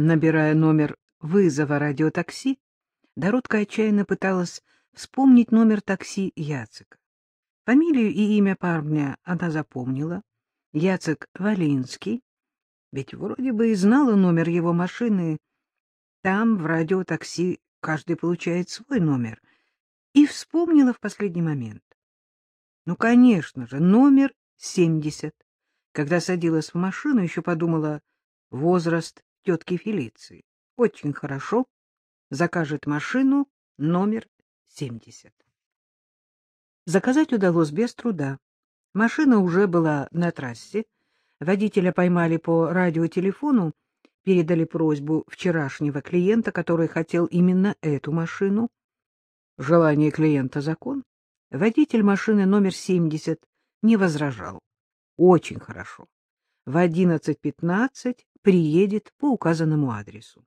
Набирая номер вызова радиотакси, Доротка отчаянно пыталась вспомнить номер такси Яцека. Фамилию и имя парня она запомнила. Яцек Валинский. Ведь вроде бы и знала номер его машины. Там, в радиотакси, каждый получает свой номер. И вспомнила в последний момент. Ну, конечно же, номер 70. Когда садилась в машину, еще подумала возраст тетки Фелиции. Очень хорошо. Закажет машину номер 70. Заказать удалось без труда. Машина уже была на трассе. Водителя поймали по радиотелефону, передали просьбу вчерашнего клиента, который хотел именно эту машину. Желание клиента — закон. Водитель машины номер 70 не возражал. Очень хорошо. В 11.15 приедет по указанному адресу.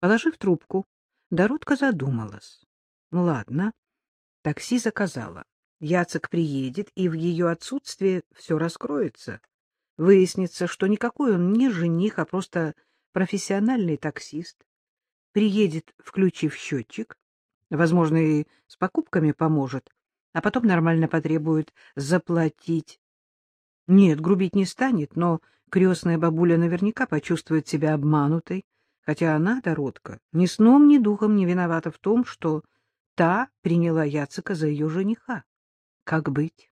Положив трубку, Доротка задумалась. Ну ладно, такси заказала. Яцек приедет, и в ее отсутствие все раскроется. Выяснится, что никакой он не жених, а просто профессиональный таксист. Приедет, включив счетчик, возможно, и с покупками поможет, а потом нормально потребует заплатить. Нет, грубить не станет, но крестная бабуля наверняка почувствует себя обманутой, хотя она, Доротка, ни сном, ни духом не виновата в том, что та приняла Яцека за ее жениха. Как быть?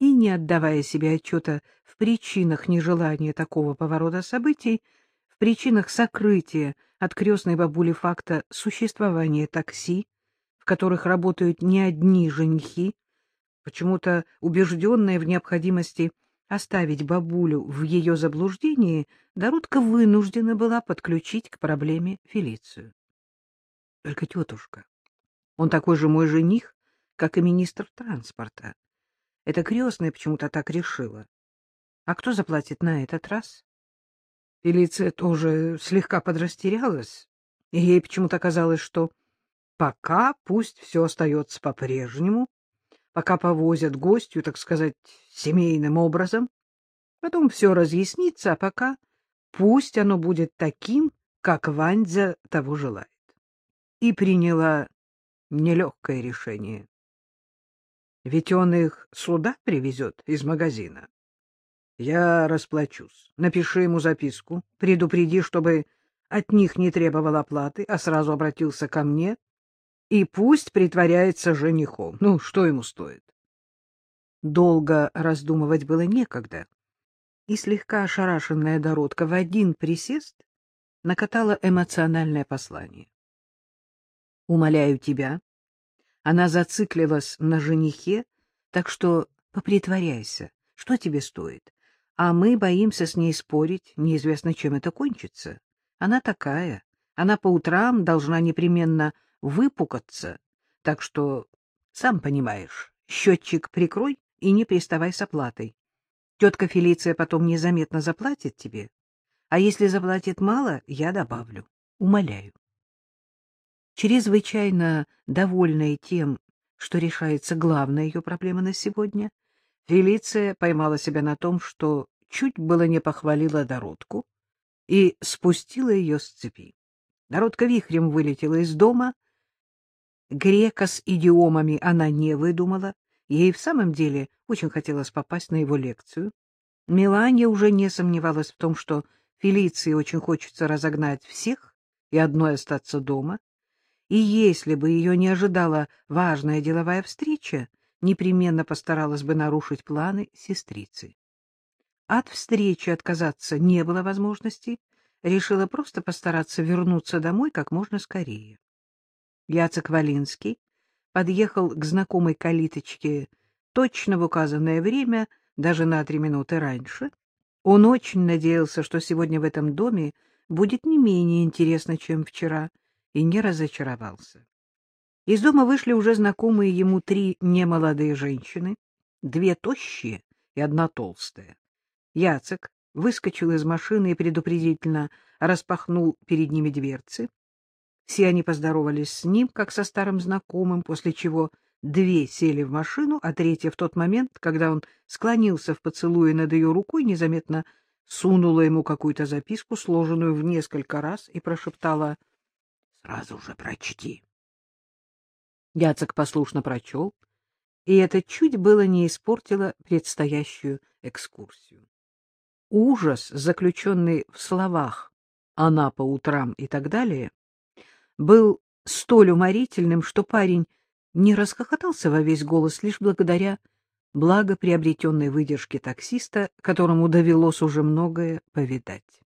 И, не отдавая себе отчета в причинах нежелания такого поворота событий, в причинах сокрытия от крестной бабули факта существования такси, в которых работают не одни женихи, почему-то убежденная в необходимости оставить бабулю в ее заблуждении, Доротка вынуждена была подключить к проблеме Фелицию. — Только тетушка, он такой же мой жених, как и министр транспорта. Это крестная почему-то так решила. А кто заплатит на этот раз? Фелиция тоже слегка подрастерялась, и ей почему-то казалось, что пока пусть все остается по-прежнему, пока повозят гостью, так сказать, семейным образом, потом все разъяснится, а пока пусть оно будет таким, как Вандзя того желает. И приняла нелегкое решение. Ведь он их сюда привезет из магазина. Я расплачусь. Напиши ему записку, предупреди, чтобы от них не требовал оплаты, а сразу обратился ко мне, и пусть притворяется женихом. Ну, что ему стоит? Долго раздумывать было некогда, и слегка ошарашенная Доротка в один присест накатала эмоциональное послание. «Умоляю тебя, она зациклилась на женихе, так что попритворяйся, что тебе стоит. А мы боимся с ней спорить, неизвестно, чем это кончится. Она такая, она по утрам должна непременно выпукаться, так что, сам понимаешь, счетчик прикрой и не приставай с оплатой. Тетка Фелиция потом незаметно заплатит тебе, а если заплатит мало, я добавлю. Умоляю. Чрезвычайно довольная тем, что решается главная ее проблема на сегодня, Фелиция поймала себя на том, что чуть было не похвалила Дородку и спустила ее с цепи. Дородка вихрем вылетела из дома. Грека с идиомами она не выдумала. Ей в самом деле очень хотелось попасть на его лекцию. Мелания уже не сомневалась в том, что Фелиции очень хочется разогнать всех и одной остаться дома и если бы ее не ожидала важная деловая встреча, непременно постаралась бы нарушить планы сестрицы. От встречи отказаться не было возможности, решила просто постараться вернуться домой как можно скорее. Яцек Валинский подъехал к знакомой калиточке точно в указанное время, даже на три минуты раньше. Он очень надеялся, что сегодня в этом доме будет не менее интересно, чем вчера, и не разочаровался. Из дома вышли уже знакомые ему три немолодые женщины, две тощие и одна толстая. Яцек выскочил из машины и предупредительно распахнул перед ними дверцы. Все они поздоровались с ним, как со старым знакомым, после чего две сели в машину, а третья в тот момент, когда он склонился в поцелуе над ее рукой, незаметно сунула ему какую-то записку, сложенную в несколько раз, и прошептала «Сразу же прочти». Яцек послушно прочел, и это чуть было не испортило предстоящую экскурсию. Ужас, заключенный в словах «она по утрам» и так далее, был столь уморительным, что парень не расхохотался во весь голос лишь благодаря благоприобретенной выдержке таксиста, которому довелось уже многое повидать.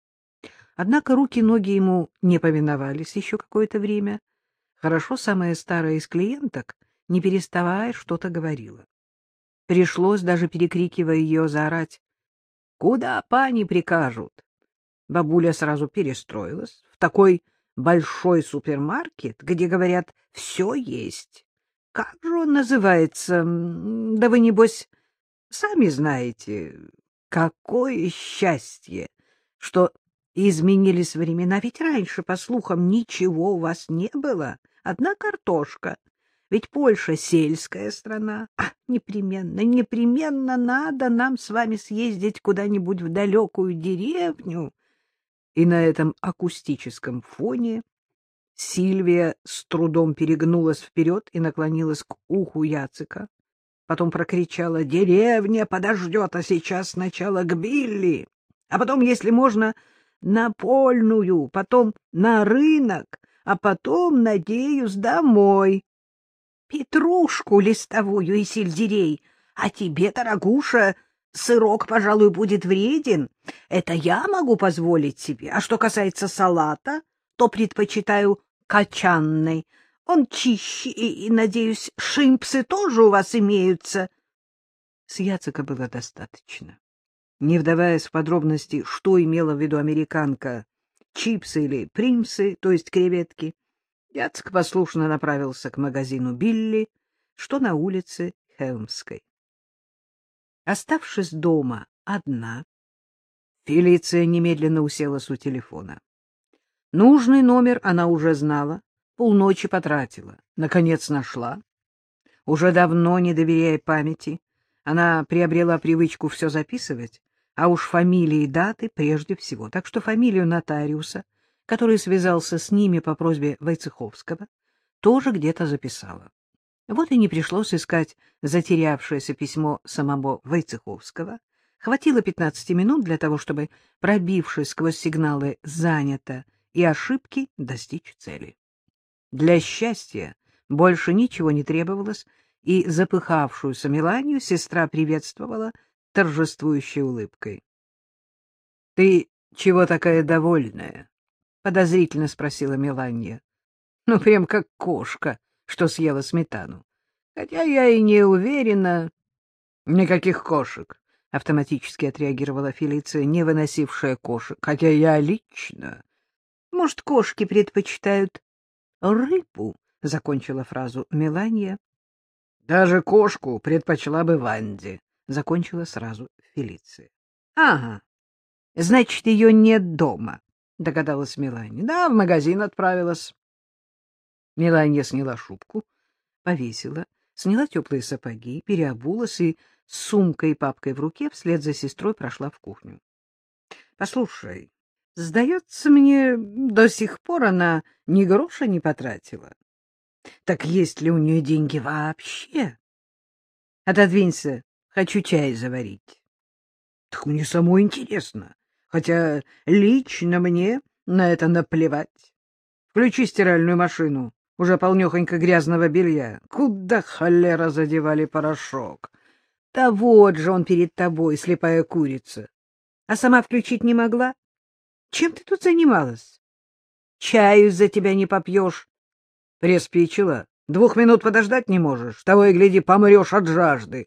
Однако руки-ноги ему не повиновались еще какое-то время. Хорошо самая старая из клиенток, не переставая, что-то говорила. Пришлось, даже перекрикивая ее, заорать «Куда пани прикажут?» Бабуля сразу перестроилась в такой большой супермаркет, где, говорят, все есть. Как же он называется? Да вы, небось, сами знаете. Какое счастье, что изменились времена. Ведь раньше, по слухам, ничего у вас не было. Одна картошка. Ведь Польша — сельская страна. А, непременно, непременно надо нам с вами съездить куда-нибудь в далекую деревню. И на этом акустическом фоне Сильвия с трудом перегнулась вперед и наклонилась к уху Яцика. Потом прокричала «Деревня подождет, а сейчас сначала к Билли, а потом, если можно, на Польную, потом на рынок, а потом, надеюсь, домой. Петрушку листовую и сельдерей, а тебе, дорогуша, сырок, пожалуй, будет вреден. Это я могу позволить себе. А что касается салата, то предпочитаю качанный. Он чище, и, и, надеюсь, шимпсы тоже у вас имеются. С Яцека было достаточно. Не вдаваясь в подробности, что имела в виду американка, чипсы или примсы, то есть креветки, Яцек послушно направился к магазину Билли, что на улице Хелмской. Оставшись дома одна, Фелиция немедленно уселась у телефона. Нужный номер она уже знала, полночи потратила, наконец нашла. Уже давно, не доверяя памяти, она приобрела привычку все записывать, а уж фамилии и даты прежде всего. Так что фамилию нотариуса, который связался с ними по просьбе Войцеховского, тоже где-то записала. Вот и не пришлось искать затерявшееся письмо самого Войцеховского. Хватило 15 минут для того, чтобы, пробившись сквозь сигналы «занято» и ошибки достичь цели. Для счастья больше ничего не требовалось, и запыхавшуюся Меланию сестра приветствовала торжествующей улыбкой. — Ты чего такая довольная? — подозрительно спросила Меланья. — Ну, прям как кошка, что съела сметану. Хотя я и не уверена... — Никаких кошек, — автоматически отреагировала Фелиция, не выносившая кошек. — Хотя я лично может, кошки предпочитают рыбу, — закончила фразу Мелания. — Даже кошку предпочла бы Ванди, — закончила сразу Фелиция. — Ага, значит, ее нет дома, — догадалась Мелания. — Да, в магазин отправилась. Мелания сняла шубку, повесила, сняла теплые сапоги, переобулась и с сумкой и папкой в руке вслед за сестрой прошла в кухню. — Послушай, Сдается мне, до сих пор она ни гроша не потратила. Так есть ли у нее деньги вообще? Отодвинься, хочу чай заварить. Так мне самой интересно, хотя лично мне на это наплевать. Включи стиральную машину, уже полнехонько грязного белья. Куда холера задевали порошок? Да вот же он перед тобой, слепая курица. А сама включить не могла? Чем ты тут занималась? Чаю за тебя не попьешь. Приспичила. Двух минут подождать не можешь. Того и гляди, помрешь от жажды.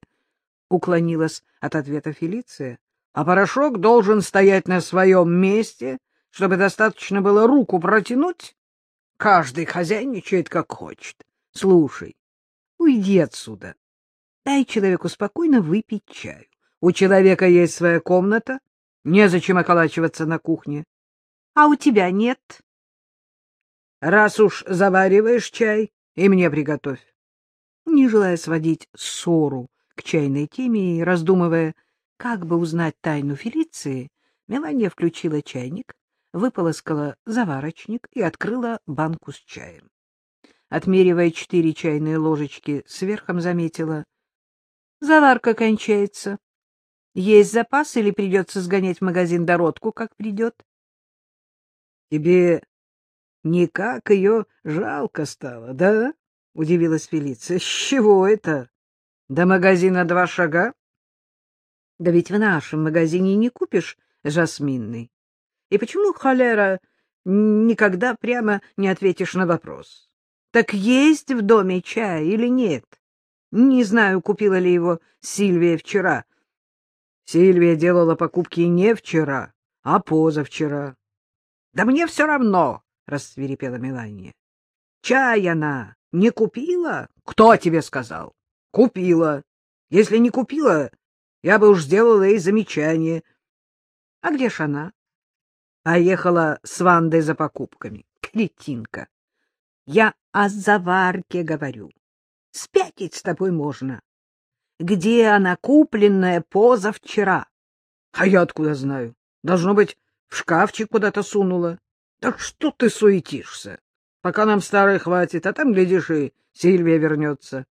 Уклонилась от ответа Фелиция. А порошок должен стоять на своем месте, чтобы достаточно было руку протянуть. Каждый хозяйничает как хочет. Слушай, уйди отсюда. Дай человеку спокойно выпить чаю. У человека есть своя комната, незачем околачиваться на кухне а у тебя нет. Раз уж завариваешь чай, и мне приготовь. Не желая сводить ссору к чайной теме и раздумывая, как бы узнать тайну Фелиции, Мелания включила чайник, выполоскала заварочник и открыла банку с чаем. Отмеривая четыре чайные ложечки, сверхом заметила. — Заварка кончается. Есть запас или придется сгонять в магазин дородку, как придет? — Тебе никак ее жалко стало, да? — удивилась Фелиция. — С чего это? До магазина два шага? — Да ведь в нашем магазине не купишь жасминный. И почему, холера, никогда прямо не ответишь на вопрос? Так есть в доме чай или нет? Не знаю, купила ли его Сильвия вчера. Сильвия делала покупки не вчера, а позавчера. — Да мне все равно, — расцвирепела Мелания. — Чай она не купила? Кто тебе сказал? — Купила. Если не купила, я бы уж сделала ей замечание. — А где ж она? — Поехала с Вандой за покупками. Кретинка. Я о заварке говорю. Спятить с тобой можно. Где она купленная позавчера? А я откуда знаю? Должно быть, в шкафчик куда-то сунула. Так что ты суетишься? Пока нам старой хватит, а там, глядишь, и Сильвия вернется.